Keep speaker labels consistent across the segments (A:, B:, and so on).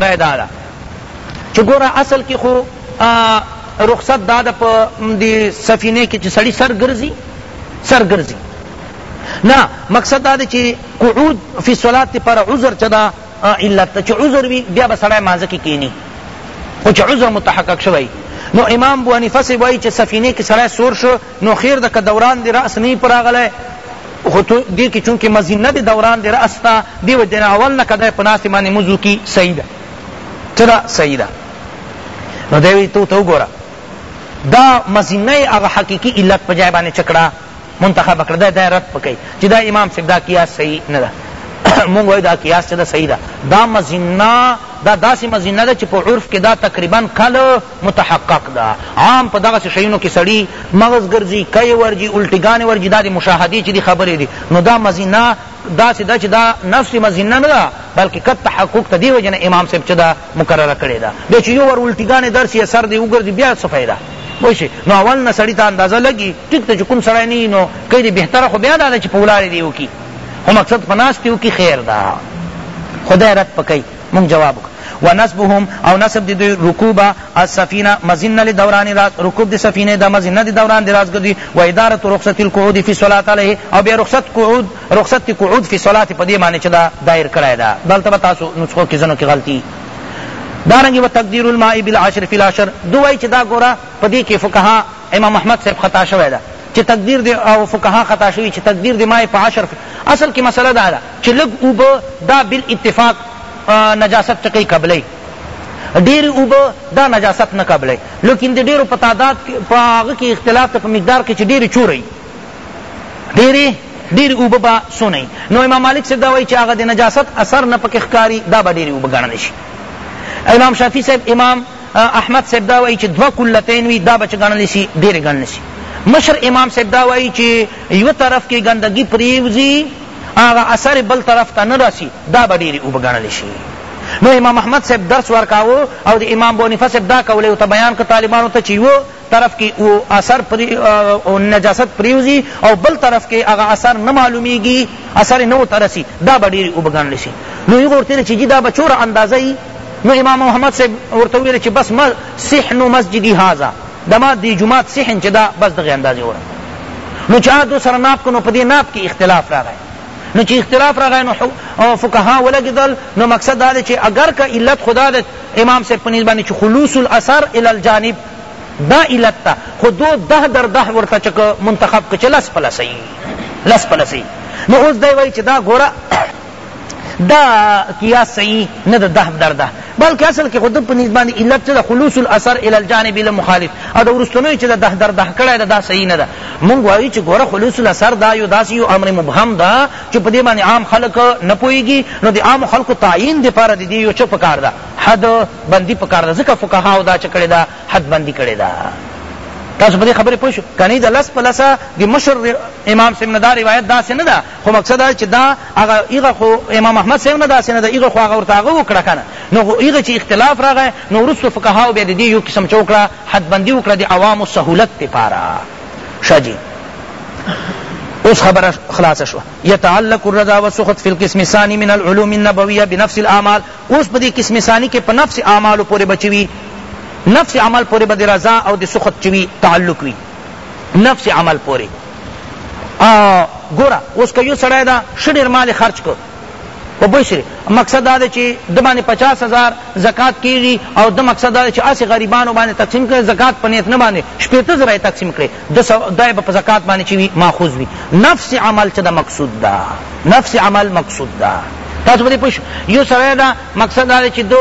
A: رای دا ده چې ګوره اصل کې خو رخصت دا ده په دې سفینه کې چې سړی سر ګرځي سر ګرځي نه مقصد دا ده چې قعود فی صلات پر عذر چدا علت چې عذر وي بیا به سړی مازه کې کینی خو چې عذر متحقق شوی نو امام بو حنیفه سی وای چې سفینه کې سړی سور شو نو خیر ده که دوران د رأس نی په راغلی خو دی کی چونکه مظنه د دوران د رأس ده دی وجی نه اول نه که دی په ناستې باندې لمونځ وکړي صحیح ده چه ده صحیح ده نو دی وی تو ته وګوره دا مظنه هغه حقیقي علت په ځای باندې چه کړه منتخب کړه دا دا رد پکې چې دا امام صاحب دا قیاس صحیح نه ده مونږ وای دا قیاس چې دا صحیح ده دا مزنا دا داسې مزنا ده چې په عرف کې دا تقریبا کله متحقق ده عام په دغسې شیونو کې سړي مغز ګرځي کیې ورځي الټیګانې ورځي دا د مشاهدې چې دي خبرې دي نو دا مظنه داسې ده چې دا نفس مظنه نه ده بلکې قد تحقق ته دې وجې نه امام صاحب چې ده مکرره کړې ده بیا چې یو ور الټیګانې درسي یا سر دې وګرځي بیا څه فایده پوه شي نو اول نه سړي ته اندازه لګي ټیک ته چې کوم سړی نه وي نو که دې بهتره خو بیا دا ده چې په ولاړې دې وکړي خو مقصد په ناستې وکړي خیر ده خدای رد پکوي مونږ جواب وکړ. ونصبهم او نصب د دوی رکوب السفینة مظنة لدوران راس رکوب د سفینې د مظنة د دوران د راس ګرځي وادارة رخصة القعود فی الصلاة علیه او بیا رخصت قعود رخصت د قعود فی الصلاة په دې باندې چې دا دایر کړی ده دلته به تاسو نسخو کې ځنو کې غلطي دارنګه وتقدیر الماء بالعشر فی العشر دوی وایي چې دا ګوره په دې کې فقها امام احمد صاحب خطا شوی ده چه تقدیر دی او فقها خطا شوی چه تقدیر دی ماء په عشر فی اصل کی مسئله دا ده چه لږ اوبه دا بالاتفاق نجاست ټکی قبلی ډیر اوبه دا نجاست نه قبلی لیکن د ډیرو په تعداد په هغه کی اختلاف ته په مقدار کی چه ډیر چوری ډیر ډیر اوبه با سونی نو امام مالک صاحب دا وای چه هغه د نجاست اثر نه پکې ښکاری دا به ډیر اوبه ګڼل شي امام شافعی صاحب امام احمد صاحب دا وایي چې دوه کلتین وي دا به چې ګڼلی سي ډېرې ګڼلی سي مشر امام صاحب دا وایي چې یوه طرف کې ګندګي پرېوځي هغه اثر بل طرف ته نه رسي دا به ډېرې اوبه ګڼلی شي نو امام احمد صاحب درس ورکاوه او د امام بونیفه صاحب دا کولی ورته بیان که طالبانو ته چې یوه طرف کی او اثر او نجاست پریوزی او بل طرف کی هغه اثر نه معلومیږی اثر نه ورته رسی دا به ډیر اوبه ګڼل شی نو هغه ورته ویل چی جی دا به چوره اندازه یی نو امام محمد صاحب ورته ویل چی بس ما صحن مسجدی هذا دا ما دی جماعت صحن چی دا بس دغه اندازه وره نو چا دو سره ناپ کنو پدی ناپ کی اختلاف راغی نو چی اختلاف راغی نو فقها ولګیدل نو مقصد دا چی اگر که علت خدا امام صاحب پنیز باندې چی خلوص الاثر الی الجانب دا علت تا خو دو ده در ده ورته چه که منتخب که چه لس په لس ای لس په لس ای نو اوس دی وای چه دا ګوره دا قیاس صحیح نه ده ده در ده بلکه اصل کې خود په نسبت باندې علت چې د خلوص الاثر ال الجانب له مخالف او د ورستنوي چې د ده در ده کړه دا, دا صحیح نه ده مونږ وایو چې ګوره خلوص الاثر دا یو داسې یو امر مبهم ده چې په دې باندې عام خلک نه پوهیږي نو د عام خلکو تعیین دپاره د دې یو څه پکار ده حد بندی پکار ده ځکه فقهاو دا چه کړی ده حد بندی کړی ده تاسو په دې خبرې پوه شو کني د لس په لسه د مشر امام صاحب نه دا روایت داسې نه ده خو مقصد دا چې دا هغه هغه خو امام احمد صاحب نه داسې نه ده هغه خو هغه ورته هغه وکړه کنه نو هغه چې اختلاف راغی نو وروسته فقهاو بیا د دې یو قسم چې وکړه حد بندي وکړه د عوامو سهولت لپاره ښه جي اوس خبر خلاص شو يتعلق الرضا والسخط في القسم الثاني من العلوم النبويه بنفس الاعمال اوس په دې قسم ثانی کې په نفس اعمالو پورې به چه وي نفس عمل پورې به د رضا او د سخط چه وي تعلق وي نفس عمل پورې ګوره اوس که یو سړی دا ښه ډېر مال خرچ کړ په پوه شئ مقصد دا دی چې د باندې پچاس هزار زکات کېږي او د مقصد دا دی چې هسې غریبانو باندې تقسیم کړي زکات په نیت نه باندې شپېته زره یې تقسیم کړي د سو دای په زکات باندې چی وی ماخوذ وی نفس عمل چه دا مقصود دا نفس عمل مقصود دا تاسو باندې پوښ یو سره دا مقصد دا چې دو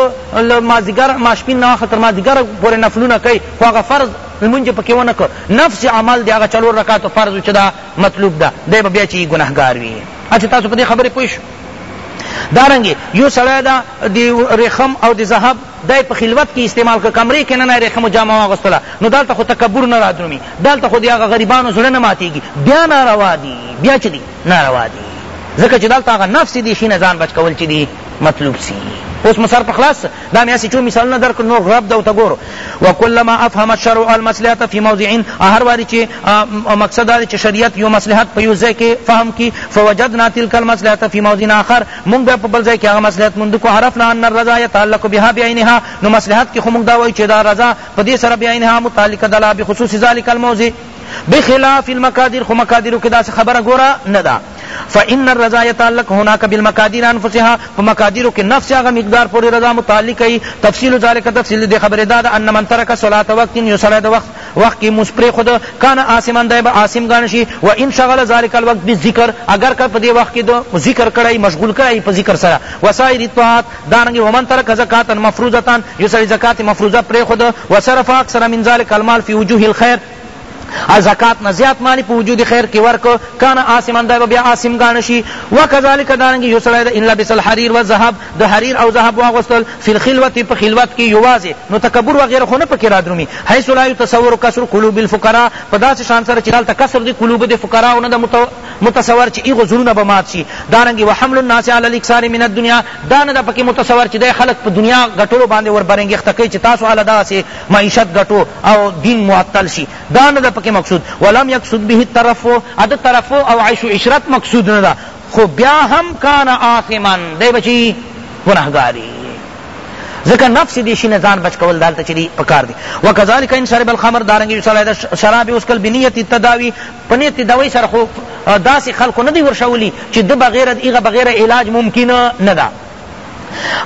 A: مازیګر ماشپین نه خطر مازیګر پورې نفلونه کوي خو هغه فرض لمونځ پکې ونه کړ نفس عمل دی هغه څلور رکعات فرض چې دا مطلوب ده دی به بیا چې ګناهګار وي اچھا تاسو په دې خبرې پوه شئ دارنګې یو سړی دا د رخم او د ذهب دا یې په خلوت کې استعمال کړ، کمرې کې ننه ورېښمو جامه واغوستله، نو دلته خو تکبر نه رادرومي، دلته خو د هغه غریبانو زړه نه ماتېږي، بیا ناروا دي، بیا څه دي؟ ناروا دي، ځکه چې دلته هغه نفس دې شي نه ځان بچ کول چې دي مطلوب سي. اوس مو سر په خلاص څه؟ دا مې هسې څو مثالونه درکړل، نور غرب ده ورته ګورو. وکلما افهم الشرع المصلحة في موضع، هر وارې چې مقصد دا دی چې شریعت یو مصلحت په یو ځای کې فهم کړي، فوجدنا تلک المصلحة في موضع آخر، مونږ بیا په بل ځای کښې هغه مصلحت موندو کو عرفنا ان الرضا يتعلق بها بعينها نو مصلحت کښې خو مونږ دا وائيو چه دا رضا په دې سره بعينها متعلقه ده لا بخصوص ذلک الموضع بخلاف المقادير خو مقاديرو کښې داسې خبره ګوره نه ده فان الرضا يتعلق هناك بالمقادير انفسها په مقاديرو کې نفس هغه مقدار پورې رضا متعلق ای تفصيل ذلك تفصيل دې خبره دا ده ان من ترک صلاة وقت یو سړی د وقت وخت کی مونس پریخود کان عاصما دی به عاصم ګڼ شی و ان شغل ذلک الوقت بالذکر اگر که پدی وخت کی دو ذکر کړی مشغول کړی په ذکر سره وسائر الطاعات دارنګ ومن ترک زکاتا مفروضه یو سړی زکات مفروضه پریخود وصرف اکثر من ذلک المال فی وجوه الخیر او زکات نه زیات مالی په وجود خیر کې ورکو کان عاصما دا بیا عاصم ګان شي وکذالک دانګي یو سړی ان لبس الحریر والذهب د حریر او ذهب واغوستل فی الخلوة په خلوت کی یوازی نو تکبر وغیره خو نه پکی رادرومی حیث لا یتصور کسر قلوب الفقراء په داسی شان سره چی هلته کسر د قلوب د فقراء نه ده متصور چی هغو زړونه به مات شی دارنګه وحمل الناس علی الاکثار من الدنیا دا نه ده پکی متصور چی دی خلق په دنیا ګټلو باندی ور برانګیخته کړی چی تاسو هله داسی معیشت ګټو او دین معطل شی دا نه ده پکی مقصود ولم یقصد به الترفع د ترفع او عیش و عشرت مقصود نه ده خو بیا هم کان آثما دی به چی ګناهګاری ځکه نفس دی شی نه ځان بچ کول دالته چی پکار دی وکذالک ان شرب الخمر دارنګ سړی د شراب اوسکل بنیت التداوی پنیت تداوی سره خو داسې خلکو نه دی ورشولی چې د بغیر ایغه بغیر علاج ممکن نه ده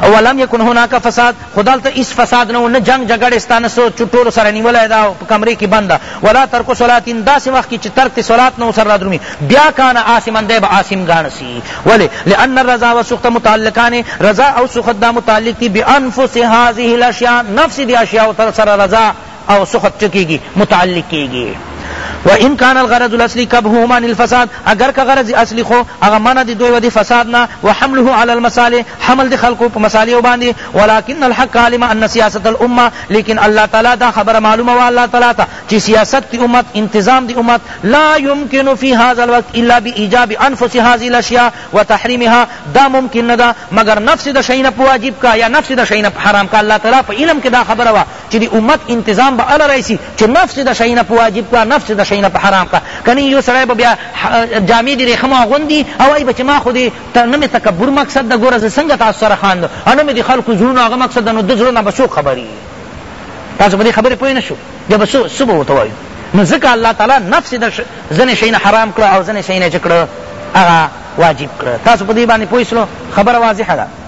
A: ولم یکن هناک فساد خو دلته هیڅ فساد نه و نه جنګ جګړې سته نه څه چې ټولو سره نیولی ده او په کمرې کې بند ده ولا ترک صلات داسې وخت کې چې ترک د صلات نه ورسره رادرومي بیا کان عاصما دی به عاصم ګاڼه سي ولې لأن الرضا والسخط متعلقان رضا او سخط دا متعلق دي بأنفس هذه الاشیاء نفس دې اشیاء سره رضا او سخط چه کیږی متعلق کیږی وان کان الغرض الاصلی کبههم عن الفساد اگر که غرض اصلی خو هغه منع دی دوی ودی فساد نه وحمله علی المصالح حمل دی خلقو په مصالح باندې ولكن الحق علم ان سیاست الامه لیکن الله تعالی دا خبر معلومه وا الله تعالی ته چې سیاست دی امت انتظام دی امت لا يمكن في هذا الوقت الا بايجاب انفس هذه الاشياء وتحريمها دا ممکن نه ده مگر نفس د شینه په واجب کا یا نفس د شینه په حرام کا الله تعالی په علم کې دا خبر وا چی د امت انتظام به اله رای سی چی نفس د شی نه په واجب کړه نفس د شی نه په حرام کړه کنی یو سړی به بیا جامې د ریخمو اغوندی او وایی به چی ما خو د نه می تکبر مقصد ده ګوره زه څنګه تاسو سره خاندم او نه می د خلکو زړونو هغه مقصد ده نو د زړه نه به څوک خبر یی تاسو په دې خبرې پوه نه شو بیا به څه به ورته وایو نو ځکه الله تعالی نفس د ځینې شی نه حرام کړه او ځینې شی نه چې کړه هغه واجب کړه تاسو په دې باندې پوه شلو خبره واضحه ده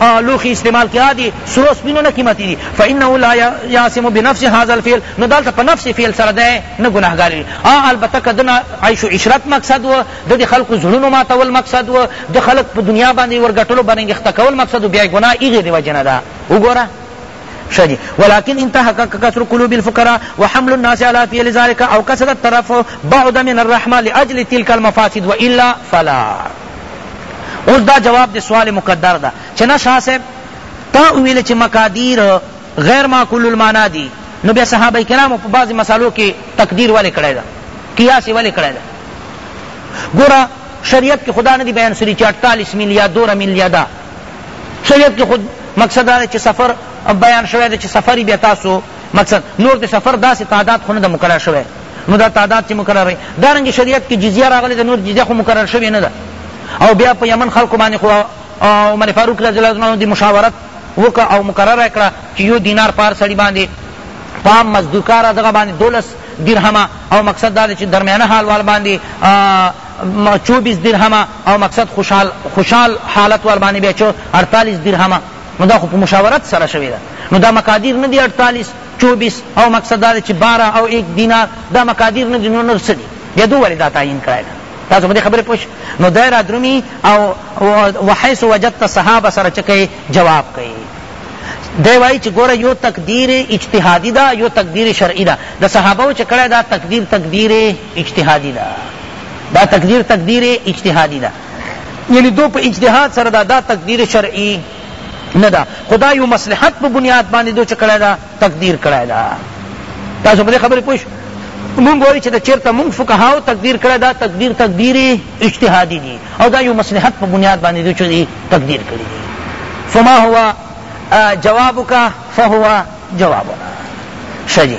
A: لوښي استعمال کیا دي سرو سپینو نه قیمتي دي فانه لا یعصم بنفس هذا الفعل نو دلته په نفس فعل سره ده نه ګناهګار وي البته که دنه عیش و عشرت مقصد و د دې خلکو زړونو ماتول مقصد و د خلک په دنیا باندې ورګټلو باندې اخته کول مقصد و بیا ګناه هغې د وجې نه ده وګوره شدي ولكن انتهك كسر قلوب الفقراء وحمل الناس على فعل ذلك او كسر الطرف بعد من الرحمة لأجل تلك المفاسد وإلا فلا اوس دا جواب د سوال مقدر ده چې نه شاه صاحب تا ویل چې مقادیر غیر معقول المعنا دي نو بیا صحابه کرامو په بعضې مسالو کې تقدیر ولې کړی ده قیاس یې ولې کړی ده ګوره شریعت کې خدا نه دی بیان سری چې اٹتالیس میل یا دوره میل یا دا شریعت کې خود مقصد دا چې سفر بیان شوی دی چې سفر بیا تاسو مقصد نور د سفر داسې تعداد خو نه ده مقرر شوی نو دا تعداد چې مقرر وي دارنګه شریعت کې جزیه راغلې ده نور جزیه خو مقرر شوې نه ده او بیا په یمن خلکو باندې خو عمر فاروق رضی الله عنه د مشاورت وکړه او مقرره کړه چې یو دینار پار سړي باندې پام مزدورکاره دغه باندې دولس درهمه او مقصد دا دی چې درمیانه حال وال باندې چوبیس درهمه او مقصد خوشحال خوشحال حالت وال باندې بیا چو اڑتالیس درهمه نو دا خو په مشاورت سره شوی ده نو دا مقادیر ندی اړتالیس چوبیس او مقصد دا چې بارا او ایک دینار دا مقادیر ندی نو نور څه دي بیا دو ولې دا تعین کړی ده تاسو په دې خبرې پوه نو دی را درومي او وحیث وجدت صحابه سره چې کوي جواب کوي دی وایي چې ګوره یو تقدیر اجتهادي ده یو تقدیر شرعي ده د صحابو چې کړی دا تقدیر تقدیر اجتهادي ده دا تقدیر تقدیر اجتهادي ده یعنی دو په اجتهاد سره دا دا تقدیر شرعی نه ده خدا یو مصلحت په بنیاد باندې دو چه کړی ده تقدیر کړی ده تاسو په دې خبرې پوه مونږ وایو چې د چیرته مونږ فقهاو تقدیر کړی دا تقدیر تقدیر اجتهادی دی او دا یو مصلحت په بنیاد باندې دو چه دی تقدیر کړی دی فما هو جوابک فهو جوابنا شجی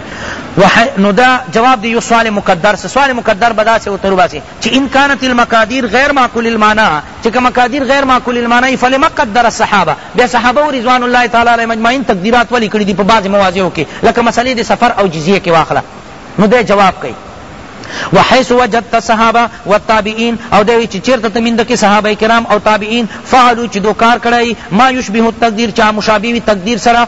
A: نو دا جواب دی یو سوال مقدر سے سوال مقدر بدا سے اترو باسی چه ان کانت المقادیر غیر معقول المعنی چه که مقادیر غیر معقول المعنی وی فلما قدر الصحابه بیا صحابه رضوان الله تعالی علیهم اجمعین تقدیرات ولی کړی دی په بعضی مواضعو کی لکه مسئله دی سفر او جزیه کی واخله نو دی جواب کئی وحيث وجدت الصحابه والتابعين او دوی چې چیرته تمند کې صحابه کرام او تابعین فعلوا چې دو کار کړی ما یشبه التقدیر چا مشابه وی تقدیر سره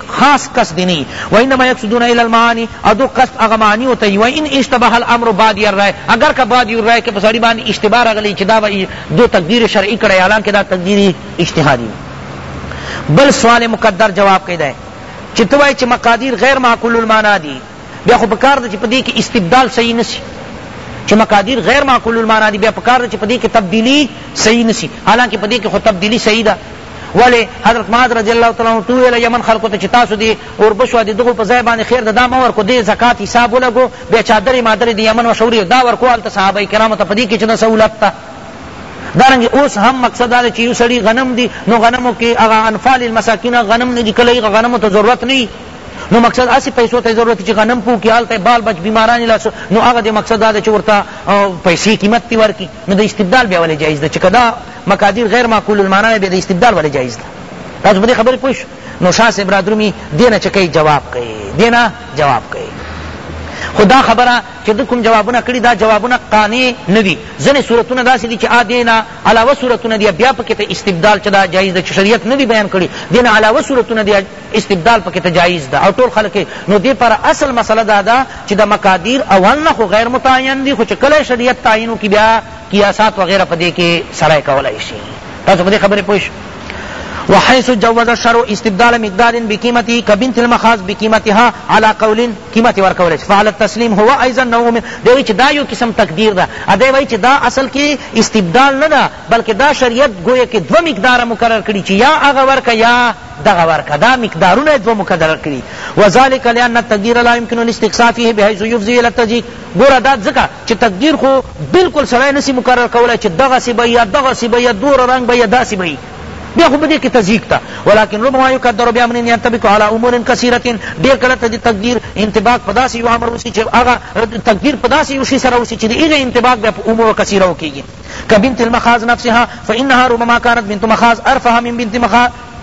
A: خاص قصد دی نی وانما یقصدون الی المعانی او دو قصد هغه معانیو ته وی ان اشتبه الامر بادی الرای اگر که بادی الرای که په سړی باندې اشتباه راغلی چې دا به دو تقدیر شرعی کړی حالانکه دا تقدیر اجتهادی بل سوال مقدر جواب کړی دی چې ته وایې چې مقادیر غیر معقول المعنا دي بیا خو پکار ده چې په دې کې استبدال صحیح نسی چې مقادیر غیر معقول المعنا دي بیا پکار ده چې په دې کې تبدیلی صحیح نسی حالانکه په دې کې خو تبدیلی صحیح ده ولی حضرت معاذ رضی الله تعالی عنہ تو ویل یمن خلکو ته چې تاسو دی اوربش و دی دغه په ځای باندې خیر دا ما ورکو دی زکات حساب ولګو بیا چادرې مادرې دی یمن و شوري دا ورکو حالت صحابه کرامو ته پدې کې چې سہولت ته دارنګ اوس هم مقصد دا چې یو سړی غنم دی نو غنمو کې هغه انفال المساکین غنم نه کله غنمو ته ضرورت نه نو مقصد اسی پیسو ته ضرورت چې غنم پو کې حالت بال بچ بیماران لاس نو هغه د مقصد دا چې ورته پیسې قیمت تی ورکی نو د استبدال بیا ولې جایز ده چې کدا مقادیر غیر معقول المعنی وی بیا د استبدال ولی جایز ده تاسو په دې خبرې پوه شو نو شاه صاحب رادرومي دې نه چې کوي جواب کوي دې نه جواب کوي خو دا خبره چې د کوم جوابونه کړي دا جوابونه قانع نه دي ځینې صورتونه داسې دي چې آ دې نه علاوه صورتونه دي بیا پکې ته استبدال چې دا جایز ده چې شریعت نه دي بیان کړي دې نه علاوه صورتونه دي استبدال پکې ته جایز ده او ټول خلک نو دې پر اصل مسله دا ده چې د مقادیر اول نه خو غیر متعین دي خو چې کله شریعت تعین وکړي بیا قیاسات وغیره په دې کې سړی کولای شي تاسو په دې خبرې پوه شئ وحيث جوز الشرع استبدال مقدار بقيمته كبنت المخاز بقيمتها على قول قیمت ورکول شي فعلى التسليم هو ايضا نوع من دوی چې دا یو قسم تقدیر ده اده وای چې دا اصل کې استبدال نه ده بلکې دا شریعت گویا کې دو مقدار مقرر کړي چې یا هغه ورکه یا دغه ورکه دا مقدارونه دو مقرر کړي وذلك لان التقدير لا يمكن الاستقصاء فيه بحيث يفضي الى التضييق ګوره دا ځکه چې تقدیر خو بالکل سړی نه سي مقرر کولای چې دغسې به یا دغسې به یا دور رنګ به یا داسې به بیا خو په دې کې تضیق ته ولکن ربما یقدر بامر ينطبق على امور کثیره ډیر کله ته تقدیر انطباق په داسې یو امر وشي چې هغه تقدیر په داسې یو شي سره وشي چې د هغه انطباق بیا په امور کثیره وکیږي کبنت المخاز نفسها فانها ربما كانت بنت مخاز ارفها من بنت مخاز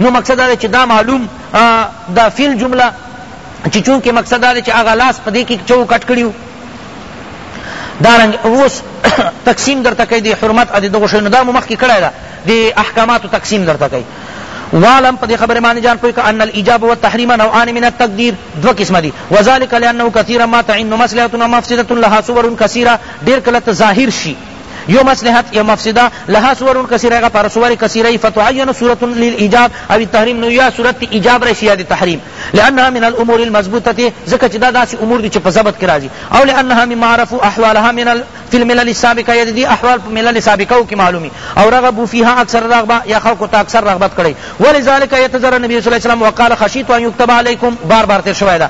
A: نو مقصد دا چې دا معلوم دا فیل جمله چې چونکه مقصد دا چې هغه لاس په دې کې چو کټ کړیو دارنګ اوس تقسیم درته کوي د حرمت ادي دغه شنو دا مخ کې کړه دا د احکاماتو تقسیم درته کوي وعلم پدی خبر معنی جان پوی کہ ان الاجاب والتحریم نوعان من التقدیر دو قسم دی وذلك لانه كثيرا ما تعين مصلحه ومفسده لها صور كثيره دیر کلت ظاهر شی یو مصلحت یا مفسده لها صور کثیره غا پر صور کثیره فتعین صورت للایجاب او التحریم نو یا صورت ایجاب راشی یا تحریم لانها من الامور المضبوطه زکه چدا داس امور دی چ په ضبط کرا جی او لانها مما عرف احوالها من ال فی الملل السابقه یا دی احوال په ملل سابقه کی معلومی او رغب فیها اکثر رغبه یا خلق تا اکثر رغبت کړی ولذلک یتذر نبی صلی الله علیه وسلم وقال خشیت ان یكتب علیکم بار بار تیر شوی دا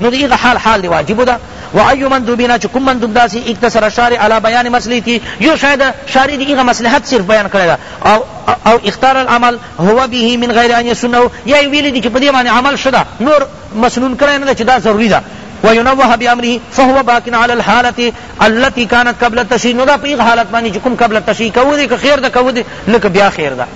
A: نو د هغه حال حال دی واجب ده و ایو مندوبینا چې کوم مندوب داسي اکتسر شارع علی بیان مصلحتی یو شاید شارع دی هغه مصلحت صرف بیان کړی ده او او اختار العمل هو به من غیر ان یسنه یا ویل دي چې په دې باندې عمل شدا نور مسنون کړی نه چې دا ضروری ده وينوه بأمره فهو باق على الحالة التي كانت قبل التشريع نو دا په حالت باندې چې کوم قبل التشريع کوو دي که خیر ده کوو دي لکه بیا خیر ده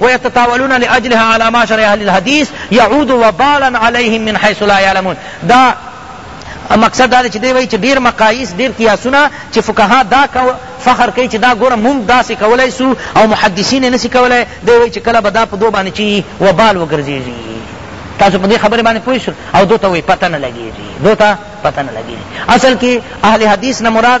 A: ويتطاولون لاجلها على معشر اهل الحديث يعود وبالا عليهم من حيث لا يعلمون دا مقصد دا چې دی وایي چې ډیر مقایس ډیر قیاسونه چې فقها دا فخر کوي چې دا ګوره مونږ داسې کولای سو او محدثین یې نسي کولای دی وایي چې کله به دا په دو باندې چې وبال وګرځېږي تاسو په دې خبرې باندې پوه شئ او دو ته وایي پته نه لګېږي دو ته پته نه لګېږي اصل کې اهل حدیث نه مراد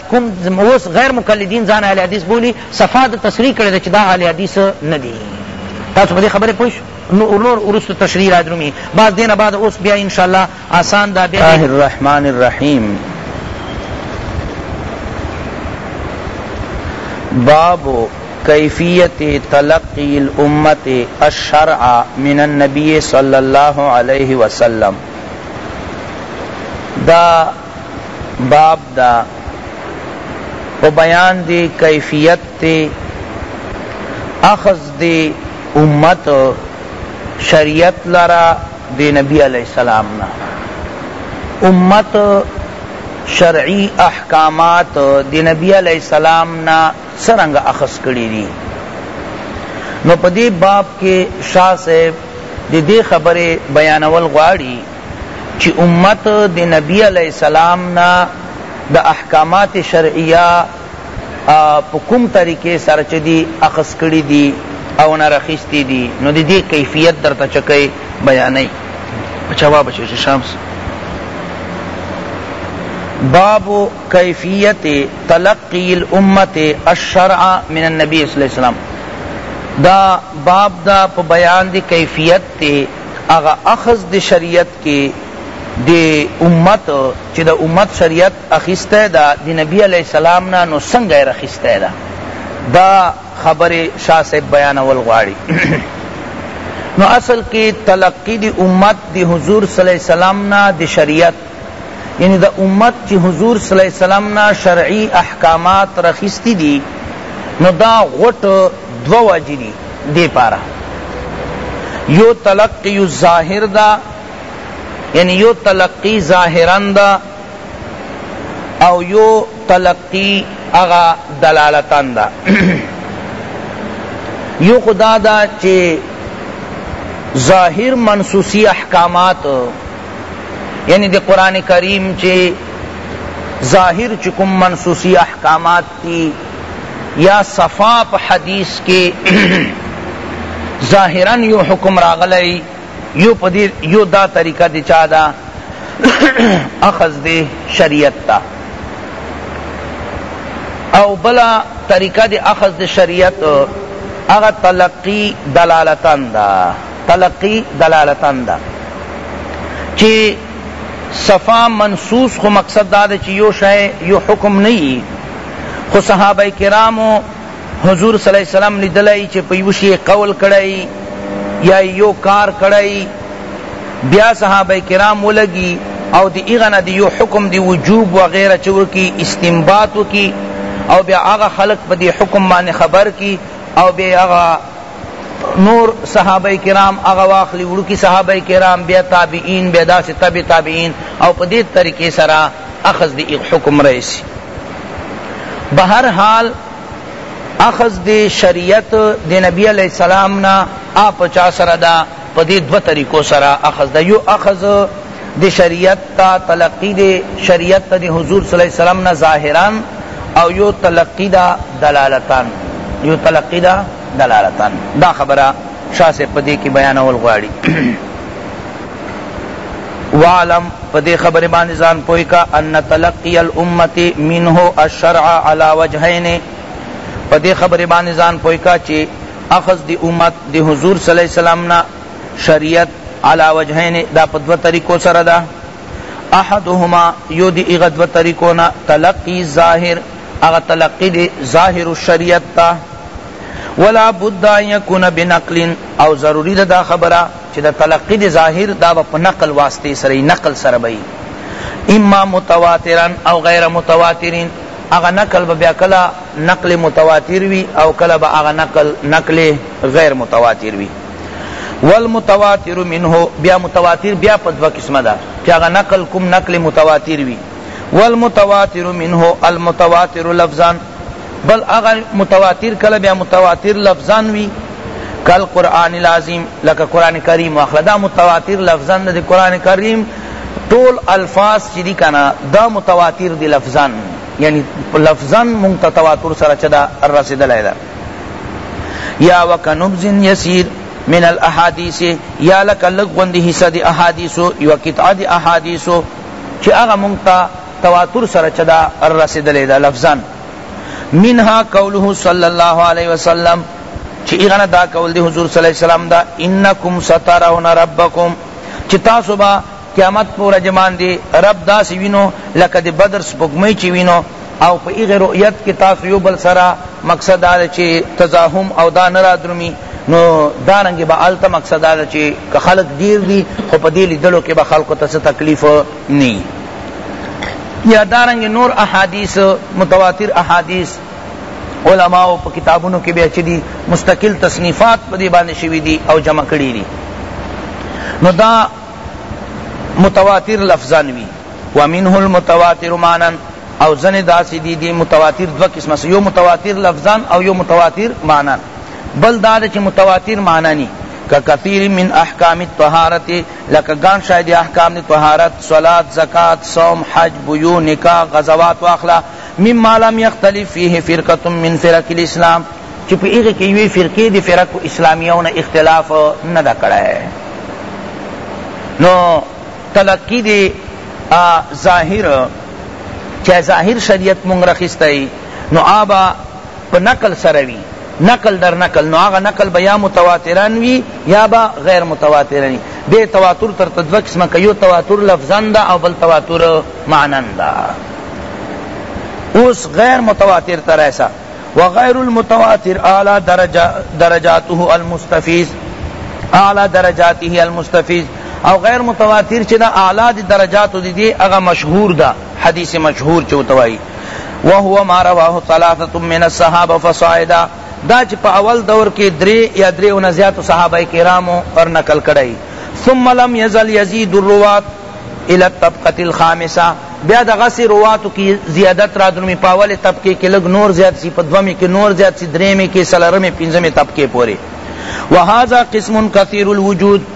A: کوم اوس غیر مقلدین ځان اهل حدیث بولی صفا د تصریح کړی ده چې دا اهل حدیث نه دی تاسو په دې خبرې پوه شو نور ورستو تشریح را درومي بعد دینه بعد اوس بیا ان شاء الله آسان دا بیا
B: الله الرحمن الرحیم باب کیفیت تلقی الامت الشرع من النبی صلی اللہ علیہ وسلم دا باب ده په بیان دی کیفیت تی اخذ دی امت شریعت لرا دی نبی علیہ السلام نا امت شرعی احکامات دی نبی علیہ السلام نا سرنگ اخذ کری دی نو پدی باب کے شاہ صاحب دی دی خبر بیانول غواړي چی امت د نبی علیه السلام نه د احکامات شرعیه په کوم طریقی سره چه دی اخذ کړی دی او نه راخیستی دی نو د دی کیفیت درته چه کئ بیانوی اچھا وا بچو چه شام سو باب کیفیت تلقی الامت الشرع من النبی صلی اللہ علیہ وسلم دا باب دا په بیان دی کیفیت ته هغه اخذ د شریعت کې د امت چې د امت شریعت اخیستی ده د نبی علیه السلام نه نو څنګه یې راخیستی ده دا خبرې شاه صاحب بیانول غواړي نو اصل کې تلقی د امت د حضور صلی الله علیه وسلم نه د شریعت یعنی د امت چې حضور صلی الله علیه وسلم نه شرعي احکامات رخصتی دي نو دا غټ دو وجری دی پارا یو تلقی ظاهر دا یعنی یو تلقی ظاهرا دا او یو تلقی اغا دلالتا دا یو خدا دا چی ظاهر منسوسی احکامات یعنی دی قرآن کریم چی ظاهر چکم منسوسی احکامات دی یا صفا په حدیث کې ظاهرا یو حکم راغلی یو پدی یو دا طریقه دی چا دا اخذ دی شریعت تا او بلا طریقه دی اخذ دی شریعت اغا تلقی دلالتن دا تلقی دلالتن دا چی صفا منصوص خو مقصد دا دی چی یو شی یو حکم نه یی خو صحابه کرامو حضور صلی الله علیه وسلم لیدلی چی په یو شی قول کړی یا یو کار کړی بیا صحابه کرام ولګی او دی هغه نه دی یو حکم دی وجوب وغیره چه وکی استنباط وکی او بیا هغه خلق په دی حکم باندې خبر کی او بیا هغه نور صحابه کرام هغه واخلی وړوکی صحابه کرام بیا تابعین بیا داس تبع تابعین او په دې طریقې سره اخذ دی حکم رئیسی بهر حال اخذ دی شریعت دی نبی علیہ السلام نا آپ چا سره دا په دې دو طریقو سره اخذ دا یو اخذ دی شریعت تا تلقی دی شریعت تا دی حضور صلی اللہ علیہ وسلم نا ظاہران او یو تلقی دا دلالتان یو تلقی دا دلالتا دا خبره شاه صاحب په دې کې بیانول غواړي وعلم په دې خبره باندې ځان پوه کا ان تلقي الامه منه الشرع على وجهين په دې خبره باندې ځان پوه کا چې اخذ دی امت دی حضور صلی الله علیه وسلم نا شریعت علی وجهین دا په دوه طریقو سره ده احدهما یو دی اغه دوه طریقو نا تلقی ظاهر اغه تلقی دی ظاهر الشریعت تا ولا بد ان يكون بنقل او ضروری ده دا خبره چې د تلقی د ظاهر دا په نقل واسطه سره نقل سره به اما متواترا او غیر متواترین اغه نقل به بیا کلا نقل متواتر وی او کلا به اغه نقل نقل غیر متواتر وی والمتواتر منه بیا متواتر بیا په دوه قسمه ده چې اغه نقل کوم نقل متواتر وی والمتواتر منه المتواتر لفظا بل هغه متواتر کله بیا متواتر لفظا وی کل قرآن العظیم لکه قرآن کریم واخله دا متواتر لفظا د قرآن کریم ټول الفاظ چې دي کنه دا متواتر دي لفظا یعنی لفظا مونږ ته تواتر سره چې دا رسېدلی ده یا وکنبز یسیر من الاحادیث یا لکه لږ غوندې حصه د احادیثو یوه قطعه د احادیثو چې هغه مونږ ته تواتر سره چه دا رسیدلی ده لفظا منها قوله صلی الله علیه وسلم چه ایغنا دا قول دی حضور صلی اللہ علیہ وسلم دا انکم سترون ربکم چه تاسو با قیامت پورا جمان دی رب دا سی وینو لکه دی بدر سپگمی چی وینو او په ایغ رؤیت کی تاسو یو بل سرا مقصد دا چه تزاهم او دا نرا درمی نو دارنګ به الته مقصد دا چې خلق ډیر دي خو په دې لیدلو کې به خلکو ته تکلیف نه یا دارنګ نور احادیث متواتر احادیث علماء په کتابونو کې بیا چدي مستقل تصنیفات په دې باندې شوي دي او جمع کړي دي نو دا متواتر لفظان وی ومنه المتواتر معنا او زن داسی دی دی متواتر دو قسم سے یو متواتر لفظان او یو متواتر معنا بل دا چې متواتر معنا نی کثیر من احکام الطهارت لکه ګڼ شای دی احکام دی طهارت صلات زکات صوم حج بیو نکاح غزوات واخلا مما لم يختلف فيه فرقه من فرق الاسلام چې په هغه کې یوې فرقې د فرقو اسلامیونه اختلاف نه دا کړی نو تلقی دی ظاهر چې ظاهر شریعت مونږ رخصتای نو آبا په نقل سره وی نقل در نقل نو هغه نقل به یا متواتران وی یا به غیر متواتران وی دې تواتر تر تدوه قسمه که یو تواتر لفظا دا او بل تواتر معنا دا اوس غیر متواتر تر ایسا وغیر المتواتر اعلی درجہ درجاته المستفیض اعلی درجاته المستفیض او غیر متواتر چې دا اعلی درجات دي دي هغه مشهور ده حدیث مشهور چې وتوایي وهو ما رواه ثلاثه من الصحابه فصاعدا دا چې په اول دور کې درې یا درې او نزیات صحابه کرامو پر نقل کړی ثم لم يزل يزيد الروات الى الطبقه الخامسه بیا د غسی رواتو کی زیادت را درمی پاول طبقه کې لګ نور زیات سی په دومی کې نور زیات سی درې می کې سلرمه پنځمه طبقه پوری وهذا قسم كثير الوجود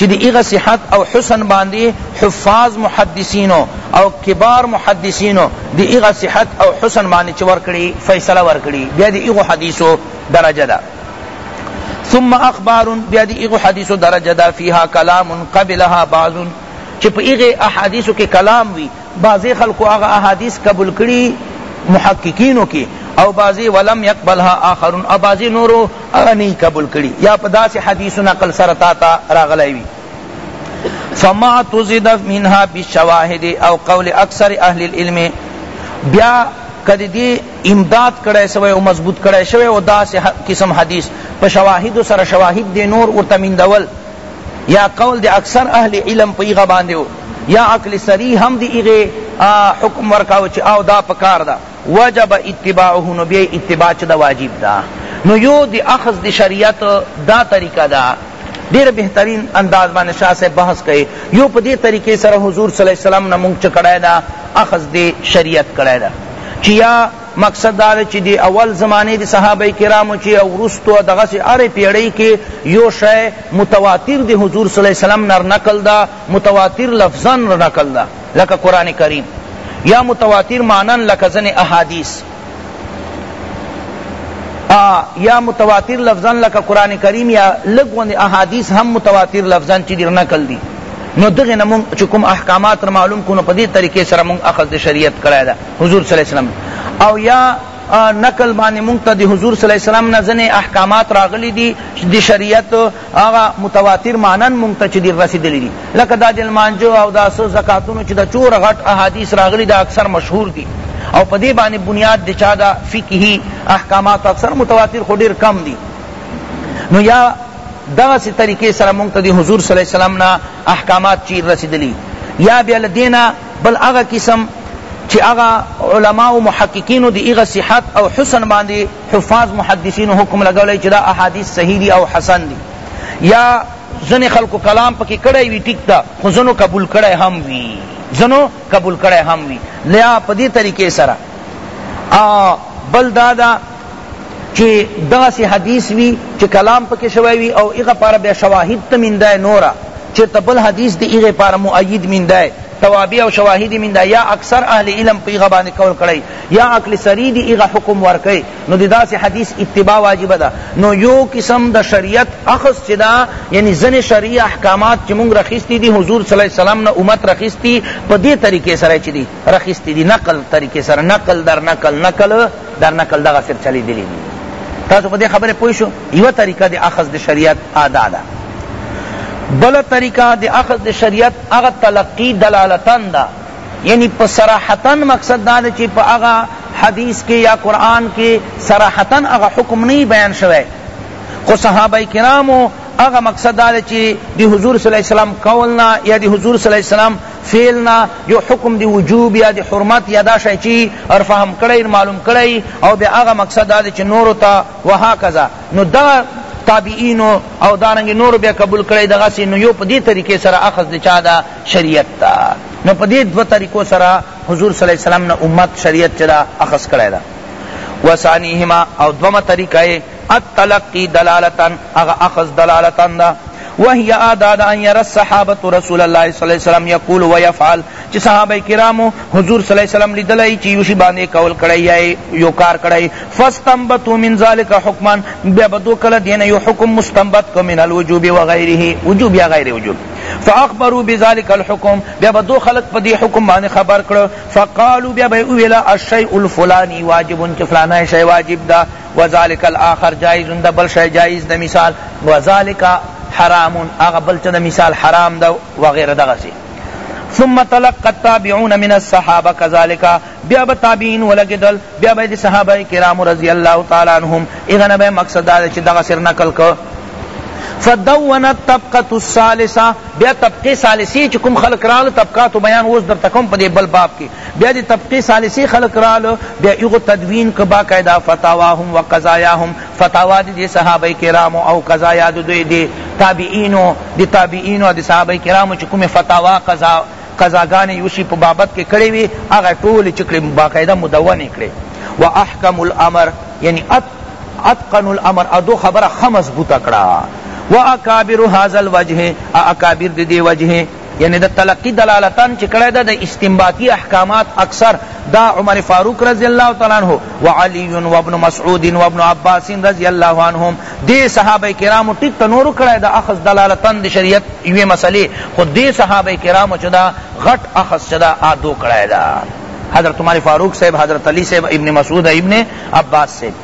B: چی دی هغه صحت او حسن باندی حفاظ محدثینو او کبار محدثینو دی هغه صحت او حسن باندی چی ورکړی فیصله ورکړی بیا دی هغه حدیثو درجه ده ثم اخبار بیا دی هغه حدیثو درجه ده فیها کلام قبلها بعض چی په هغه احادیثو کې کلام وی بعضی خلقو هغه احادیث قبول کړی محققینو کی او بعضی ولم یقبلها آخرون او بعضی نورو هغه نه قبول کړی یا په داسی حدیث نقل سره تا تا راغلی وی فما تزد منها بالشواهد او قول اکثر اهل العلم بیا کدی دی امداد کړه شوی او مضبوط کړه شوی او داس قسم حدیث په شواهد سره شواهد دی نور ورته میندول یا قول دی اکثر اهل علم په ایغه باندې وو یا عقل سری هم دی ایغه حکم ورکاو چې او دا پکار دا وجب اتباعه نو بیا اتباع چ دا واجب دا نو یو دی اخذ دی شریعت دا طریقہ دا دیر بہترین انداز باندې شاہ سے بحث کئے یو په دې طریقې سره حضور صلی الله علیه وسلم نه مونږ چ کړای دا اخذ دی شریعت کړای دا چیا مقصد دا دی چی دی اول زمانی دی صحابه کرامو چی او وروسته دغسی هری پیړی کی یو شی متواتر دی حضور صلی الله علیه وسلم نه نقل ده متواتر لفظا نقل ده لکه قرآن کریم یا متواتر معنی لکه ځنی احادیث یا متواتر لفظا لکه قرآن کریم یا لږ غوندې احادیث هم متواتر لفظا چی دی نقل دی نو دغه نمون چکم احکامات معلوم کو نو پدی طریقې سره مون اخذ شریعت کړای ده حضور صلی الله علیه وسلم او یا نقل باندې مونږ ته د حضور صلی الله علیه وسلم نه ځنې احکامات راغلي دي د شریعت هغه متواتر مانن مونږ ته چې دي رسېدلي دي لکه دا د لمانځه او دا څه زکاتونو چې دا چور غټ احادیث راغلي دا اکثر مشهور دي او په دې باندې بنیاد د چا دا فقهي احکامات اکثر متواتر خو ډېر کم دي نو یا دغه سي طریقې سره مونږ ته د حضور صلی الله علیه وسلم نه احکامات چیر رسیدلی یا بیا لدینا بل هغه قسم چی هغه علماء او محققینو د هغه صحت او حسن باندی حفاظ محدثینو حکم لګولی چی دا احادیث صحیح دی او حسن دی یا ځنی خلقو کلام پکی کړی وی ټیک ده خو ځنو قبول کړی هم وی ځنو قبول کړی هم وی لیا پدی طریقې سره بل دادا چی دغسی حدیث وی چی کلام پکی شوی وی او هغه پاره بیا شواهد ته مندای نورا چرته بل حدیث دی هغه پاره مؤید مندای توابع او شواهد مندای یا اکثر اهل علم په هغه باندی قول کړی یا عقل سری دی هغه حکم ورکړی نو دی داسی حدیث اتباع واجب ده نو یو قسم د شریعت اخذ چی دا یعنی ځنی شرعی احکامات چی مونږ رخیستی دی حضور صلی الله علیه وسلم نه امت رخیستی په دی طریقه سره چی دی رخیستی دی نقل طریقې سره نقل در نقل نقل در نقل دغه سر چلی دلی دی تاسو په دې خبره پوه شو یو طریقه د اخذ د شریعت ادا ده بل طریقه د اخذ د شریعت هغه تلقی دلالتن ده یعنی په صراحتا مقصد دا ده چې په هغه حدیث کې یا قرآن کې صراحتا هغه حکم نه بیان شوی خو صحابه کرامو هغه مقصد دا چې د حضور صلی الله علیه وسلم قول نه یا د حضور صلی الله علیه وسلم فعل نه یو حکم دی وجوب یا دی حرمت یا دا شای چی اور فهم کړی معلوم کړی او بیا هغه مقصد دا چې نور تا وهکذا نو دا تابعین او دارنګ نور بیا قبول کړی دغه سی نو یو په دې طریقې سره اخذ دی چا دا شریعت تا نو په دې دوه طریقو سره حضور صلی الله علیه وسلم نه امت شریعت چلا اخذ کړی دا وسانیهما او دوما طریقه التلقی دلالتا هغه اخذ دلالتا ده وهي ادا ده ان يرى الصحابة رسول الله صلی الله علیه وسلم يقول ويفعل چی صحابه کرامو حضور صلی الله علیه وسلم لیدلی چی یوشی باندې کول کړی یا یو کار کړی فاستنبطوا من ذلك حکما بیا بدو کله دین یو حکم مستنبط کو من الوجوب وغیره وجوب یا غیر وجوب فاخبروا بذلك الحكم بیا به دو خلق په دې حکم باندې خبر کړ فقالوا بیا به ویلا الشیء الفلانی واجب چې فلانا شی واجب ده وذلک الاخر جائز دا بل شای جائز دا مثال وذلک حرام اغا بل چا دا مثال حرام دا وغیر دا غسی ثم تلقى التابعون من الصحابه كذلك بیا به تابعین ولګیدل بیا به د صحابه کرام رضی الله تعالی عنهم اغه نه به مقصد دا چې دغه سر نقل کو فدونت طبقه الثالثه بیا طبقه ثالثه چې کوم خلق رااله طبقات بیان اوس در تکم په دې بل باب کې بیا د طبقه ثالثه خلق رالو بیا هغو تدوین که باقاعده فتاواهم و قضایاهم فتاوا دی دی صحابه کرام او قضایا دی دوی دی تابعین او دی تابعین او دی صحابه کرام چ کوم فتاوا قضا قضاګانې یوشي په بابت کې کړې وي هغه ټول چې کړې باقاعده مدونه کړې واحکم الامر یعنی ات اتقن الامر ادو خبره خمس بوتا کړه واکابر هذا الوجه اکابر دی دی وجه یعنی د تلقی دلالتان چې کړی ده د استنباطی احکامات اکثر دا عمر فاروق رضی اللہ تعالی عنہ و علی و ابن مسعود و ابن عباس رضی اللہ عنہم دے صحابہ کرام ټیک تنور کړی د اخذ دلالتان د شریعت یوې مسئلې خو دې صحابه کرامو چې دا غټ اخذ چې دا آدو کړی دا حضرت عمر فاروق صاحب حضرت علی صاحب ابن مسعود ابن عباس صاحب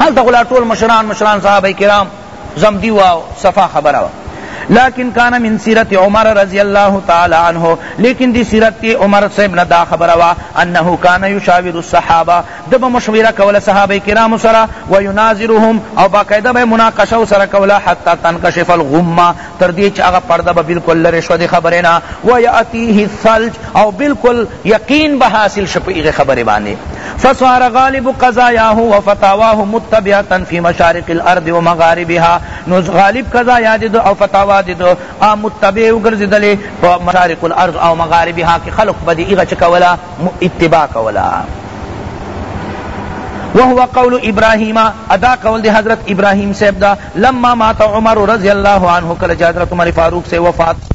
B: هلته خو لا ټول مشران مشران صحابه کرام زمدی و او صفا خبره وه لیکن کان من سیرت عمر رضی اللہ تعالی عنہ لیکن دی سیرت کی عمر صاحب نہ دا خبر وا انه کان یشاور الصحابہ دب مشورہ کول صحابہ کرام سرا و یناظرهم او باقاعدہ بے مناقشہ سرا کول حتا تنکشف الغمہ تر دې چې هغه پرده به بالکل لرې شوه د خبرې نه ویاتیه الثلج او بالکل یقین به حاصل شو په هغې خبرې باندې فصار غالب قضایاه و فتاواه متبعتا فی مشارق الارض و مغاربها نو غالب قضایا د او فتاوا د ا متبع وګرځیدلې په مشارق الارض او مغاربها کې خلق به دې هغه چکولا اتباع کولا وهو قول ابراهیم ادا قول دی حضرت ابراهیم صاحب دا لما مات عمر رضی الله عنه کله چې حضرت عمر فاروق ص وفات شو.